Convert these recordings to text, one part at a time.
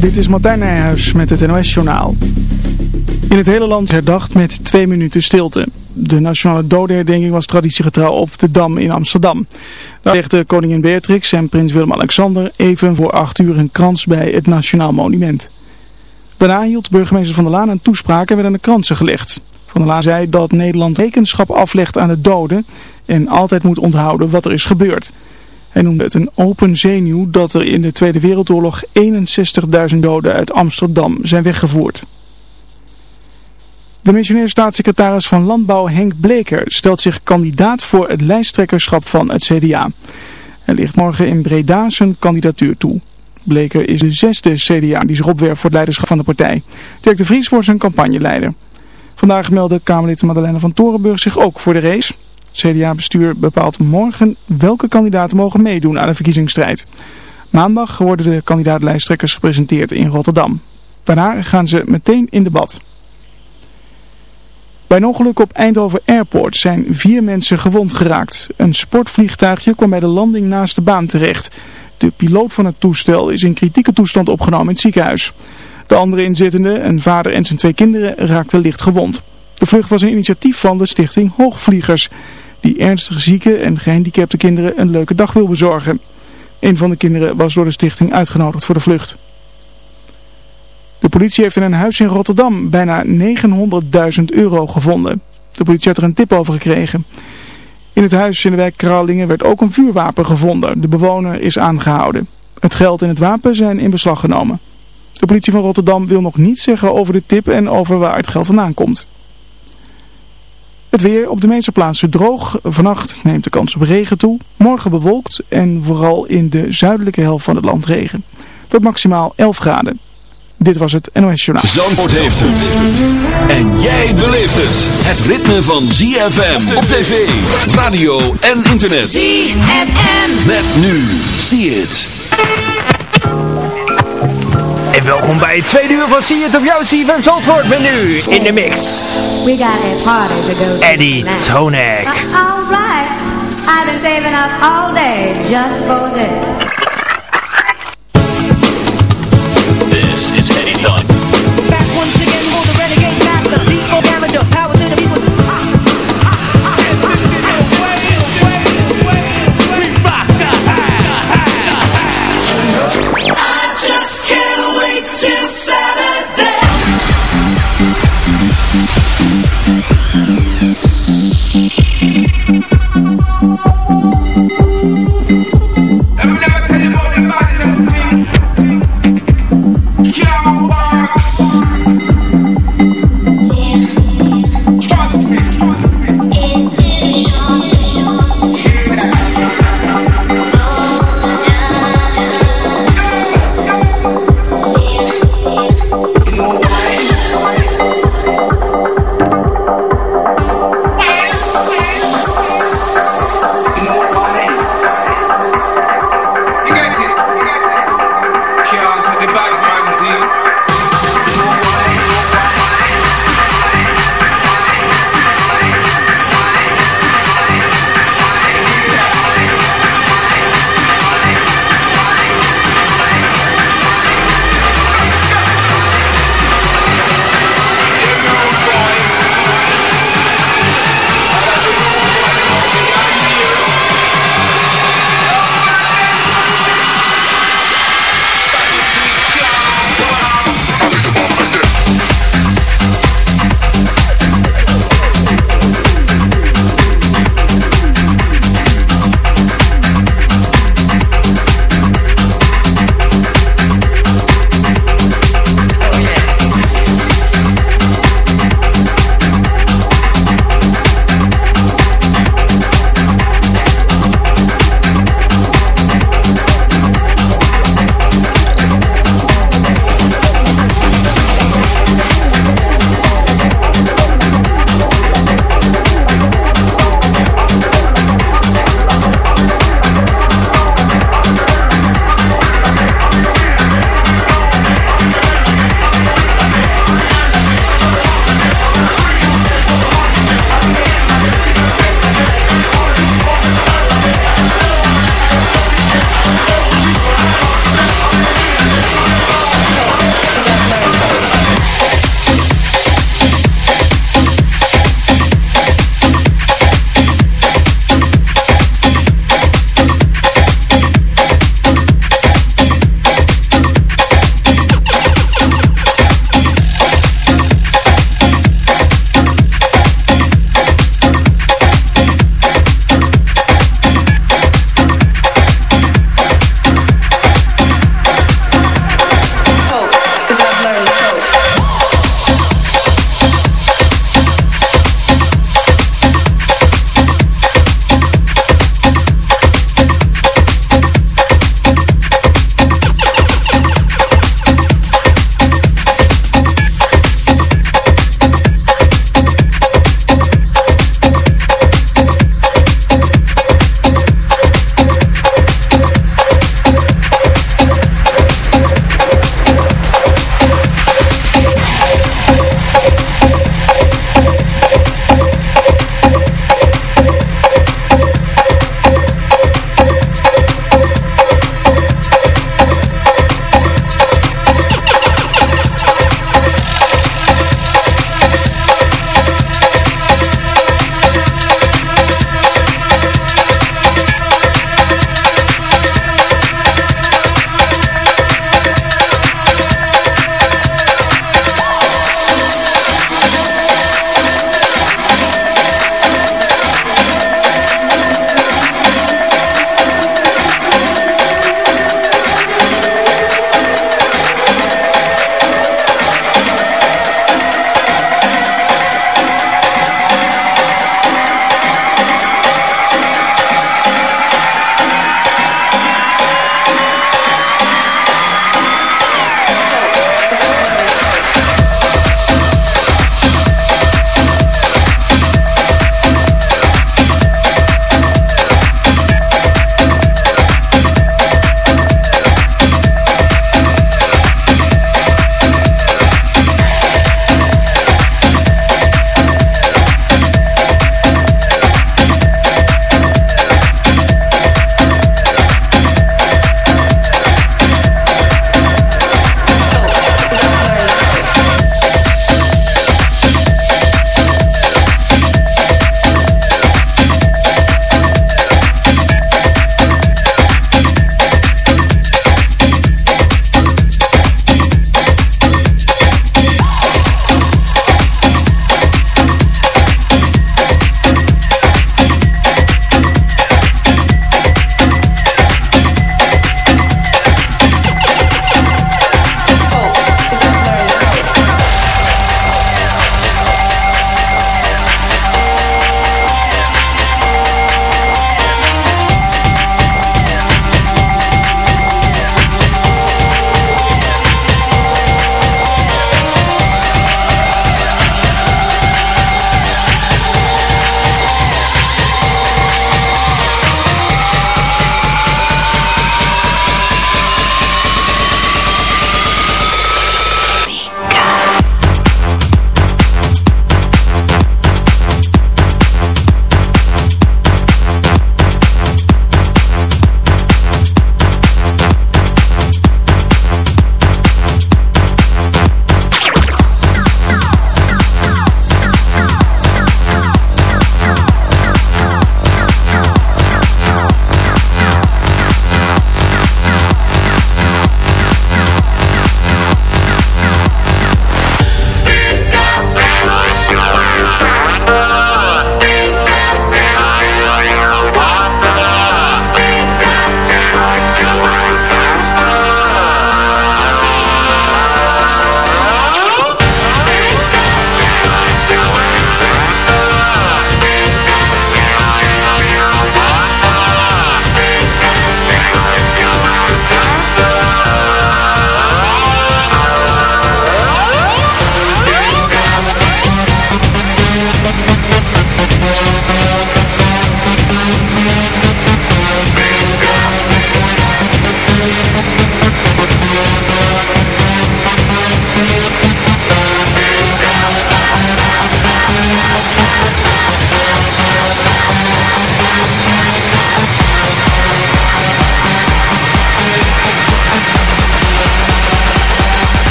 Dit is Martijn Nijhuis met het NOS-journaal. In het hele land herdacht met twee minuten stilte. De nationale dodenherdenking was traditiegetrouw op de Dam in Amsterdam. Daar legde koningin Beatrix en prins Willem-Alexander even voor acht uur een krans bij het Nationaal Monument. Daarna hield burgemeester Van der Laan een toespraak en werden de kransen gelegd. Van der Laan zei dat Nederland rekenschap aflegt aan de doden en altijd moet onthouden wat er is gebeurd. Hij noemde het een open zenuw dat er in de Tweede Wereldoorlog 61.000 doden uit Amsterdam zijn weggevoerd. De missionair staatssecretaris van Landbouw Henk Bleker stelt zich kandidaat voor het lijsttrekkerschap van het CDA. Hij ligt morgen in Breda zijn kandidatuur toe. Bleker is de zesde CDA die zich opwerpt voor het leiderschap van de partij. Dirk de Vries wordt zijn campagneleider. Vandaag meldde Kamerlid Madeleine van Torenburg zich ook voor de race. CDA-bestuur bepaalt morgen welke kandidaten mogen meedoen aan de verkiezingsstrijd. Maandag worden de kandidaatlijsttrekkers gepresenteerd in Rotterdam. Daarna gaan ze meteen in debat. Bij een ongeluk op Eindhoven Airport zijn vier mensen gewond geraakt. Een sportvliegtuigje kwam bij de landing naast de baan terecht. De piloot van het toestel is in kritieke toestand opgenomen in het ziekenhuis. De andere inzittenden, een vader en zijn twee kinderen, raakten licht gewond. De vlucht was een initiatief van de stichting Hoogvliegers, die ernstig zieke en gehandicapte kinderen een leuke dag wil bezorgen. Een van de kinderen was door de stichting uitgenodigd voor de vlucht. De politie heeft in een huis in Rotterdam bijna 900.000 euro gevonden. De politie had er een tip over gekregen. In het huis in de wijk Kralingen werd ook een vuurwapen gevonden. De bewoner is aangehouden. Het geld en het wapen zijn in beslag genomen. De politie van Rotterdam wil nog niets zeggen over de tip en over waar het geld vandaan komt. Het weer op de meeste plaatsen droog. Vannacht neemt de kans op regen toe. Morgen bewolkt en vooral in de zuidelijke helft van het land regen. Tot maximaal 11 graden. Dit was het NOS Journaal. Zandvoort heeft het. En jij beleeft het. Het ritme van ZFM op tv, radio en internet. ZFM. Met nu. See it. En welkom bij het tweede uur van See It op jouw CFM Zandvoort met nu in de mix. We got a party to go to Eddie. Tonek. Alright, I've been saving up all day just for. This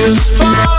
feels fine.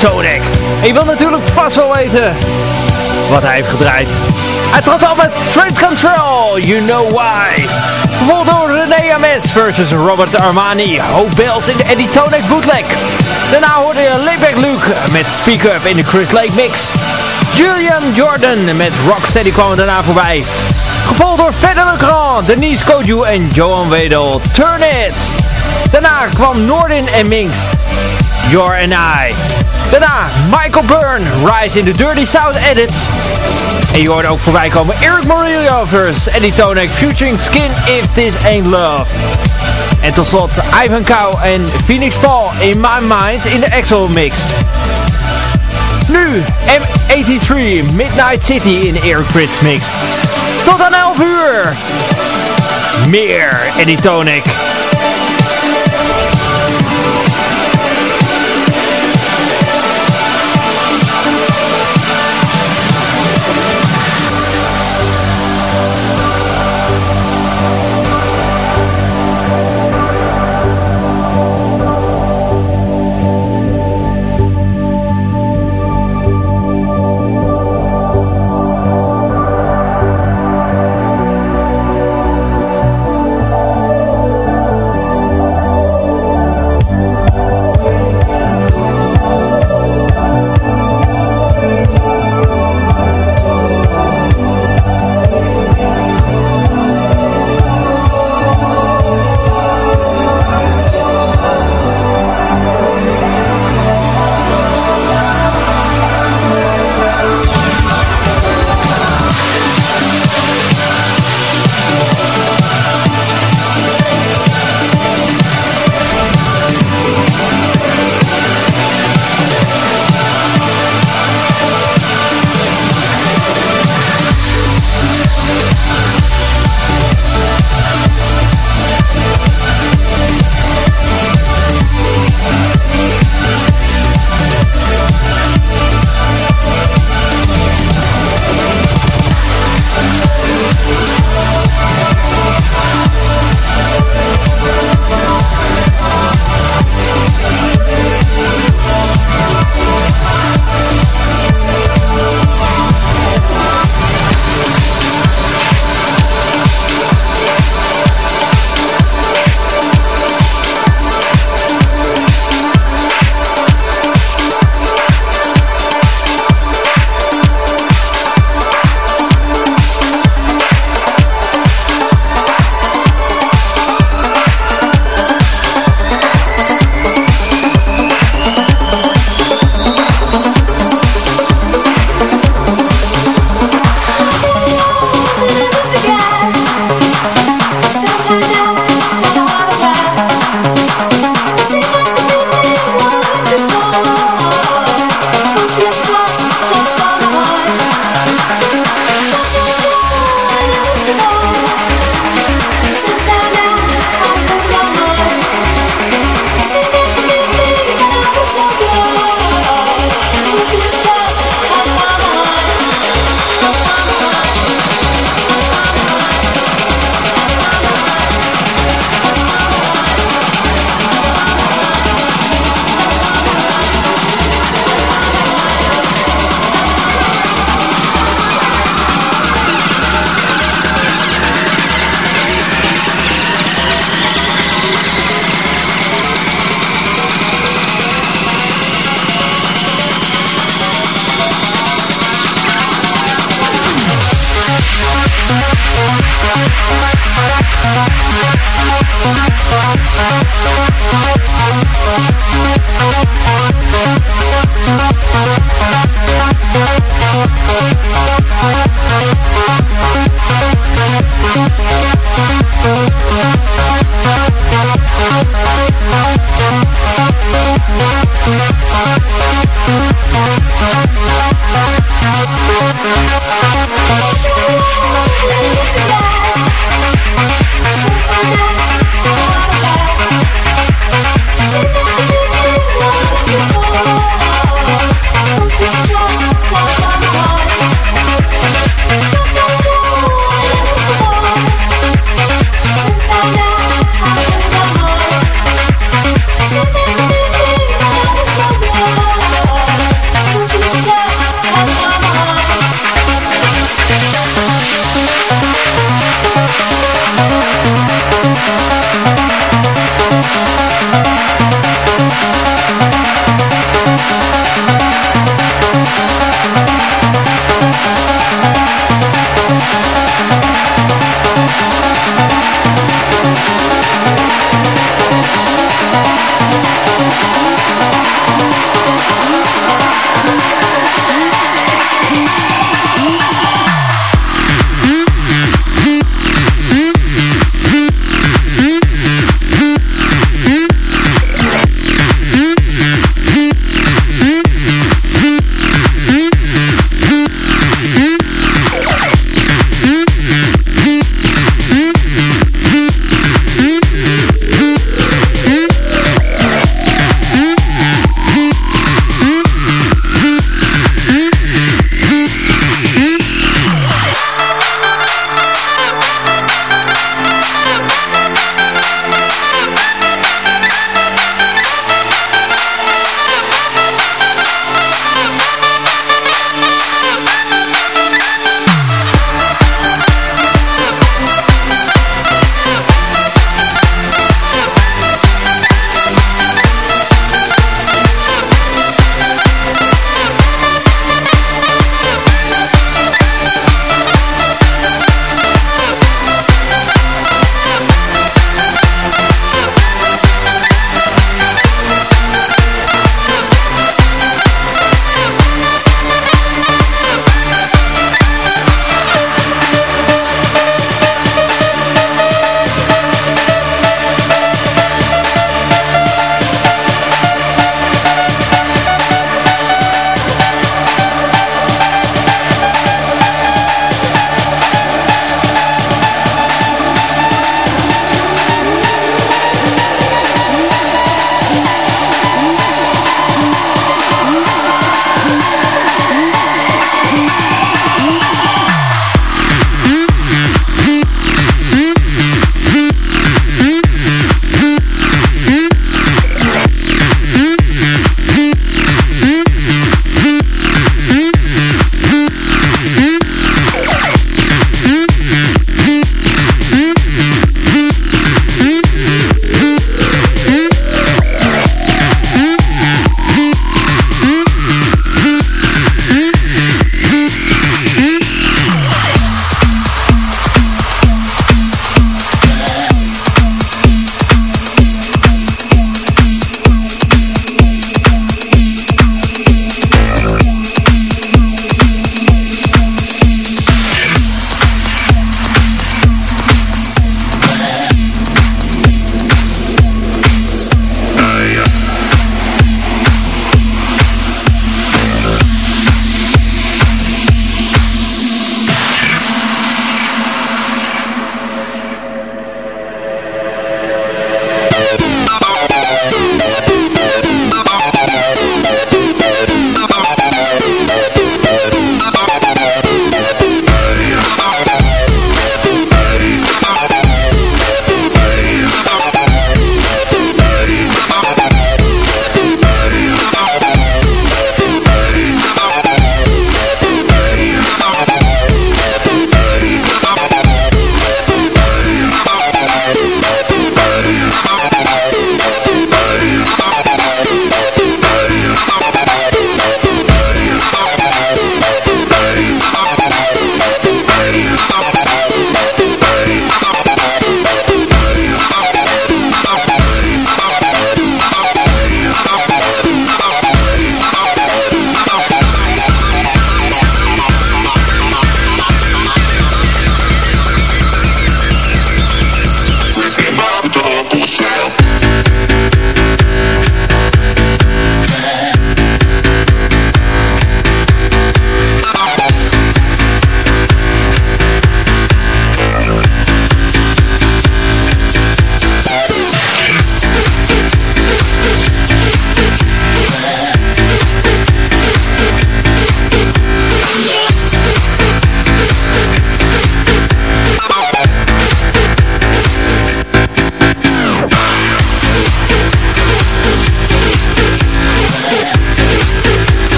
Tonek. En je wilt natuurlijk vast wel weten wat hij heeft gedraaid. Hij trad al met Trade Control, You Know Why. Gevolgd door René Ames versus Robert Armani. Hope Bells in de Eddie Tonek bootleg. Daarna hoorde je Layback Luke met Speak Up in de Chris Lake mix. Julian Jordan met Rocksteady kwam daarna voorbij. Gevolgd door Fedder Grand, Denise Koju en Johan Wedel. Turn It! Daarna kwam Nordin en Minx. Your and I. Daarna Michael Byrne, Rise in the Dirty South Edits. En je hoorde ook voorbij komen Eric Morillo versus Eddie Tonek featuring Skin If This Ain't Love. En tot slot Ivan Cow en Phoenix Paul in My Mind in de Exo Mix. Nu M83 Midnight City in de Eric Fritz Mix. Tot aan 11 uur. Meer Eddie Tonek.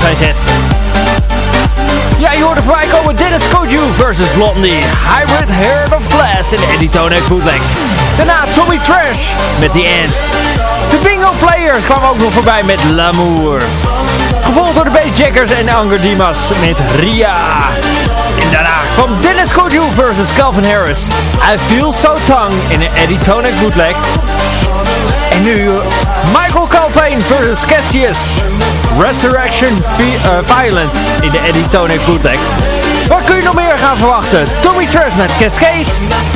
Zijn set. Ja, je hoorde voorbij komen Dennis Koju versus Blondie. Hybrid Heart of Glass in Eddie Tonek bootleg. Daarna Tommy Trash met The End. De Bingo Players kwamen ook nog voorbij met L'amour. Gevolgd door de Bassjackers en Anger Dimas met Ria. En daarna kwam Dennis Koju versus Calvin Harris. I Feel So Tongue in Eddie Tonek bootleg. Michael Calvin versus Cassius. Resurrection uh, Violence in de Eddie Tonek bootleg. Wat kun je nog meer gaan verwachten? Tommy Trash met Cascade,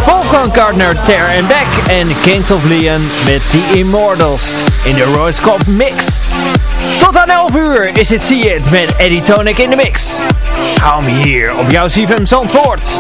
Volkan Gardner, Tear and Back en Kings of Leon met The Immortals in de Royce Cup Mix. Tot aan 11 uur is het See It met Eddie Tonek in de mix. Hou hem hier op jouw CFM Zandvoort.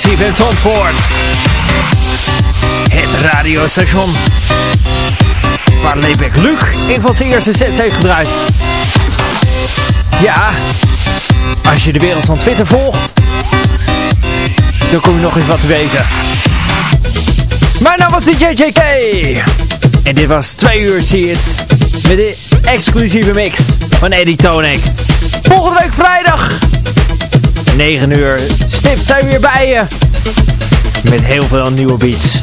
Jouw CFM Zandvoort. Het radiostation. Waar Lebeck Luc een van zijn eerste sets heeft gedraaid. Ja, als je de wereld van Twitter volgt, dan kom je nog eens wat te weten. Mijn naam was DJ JK. En dit was twee uur, zie het. Met de exclusieve mix van Eddie Tonek. Volgende week vrijdag. 9 uur. Stipt zijn we weer bij je. Met heel veel nieuwe beats.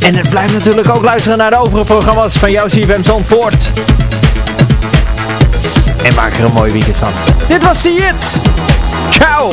En het blijft natuurlijk ook luisteren naar de overige programma's van jouw CFM Zandvoort. En maak er een mooi weekend van. Dit was See. Ciao.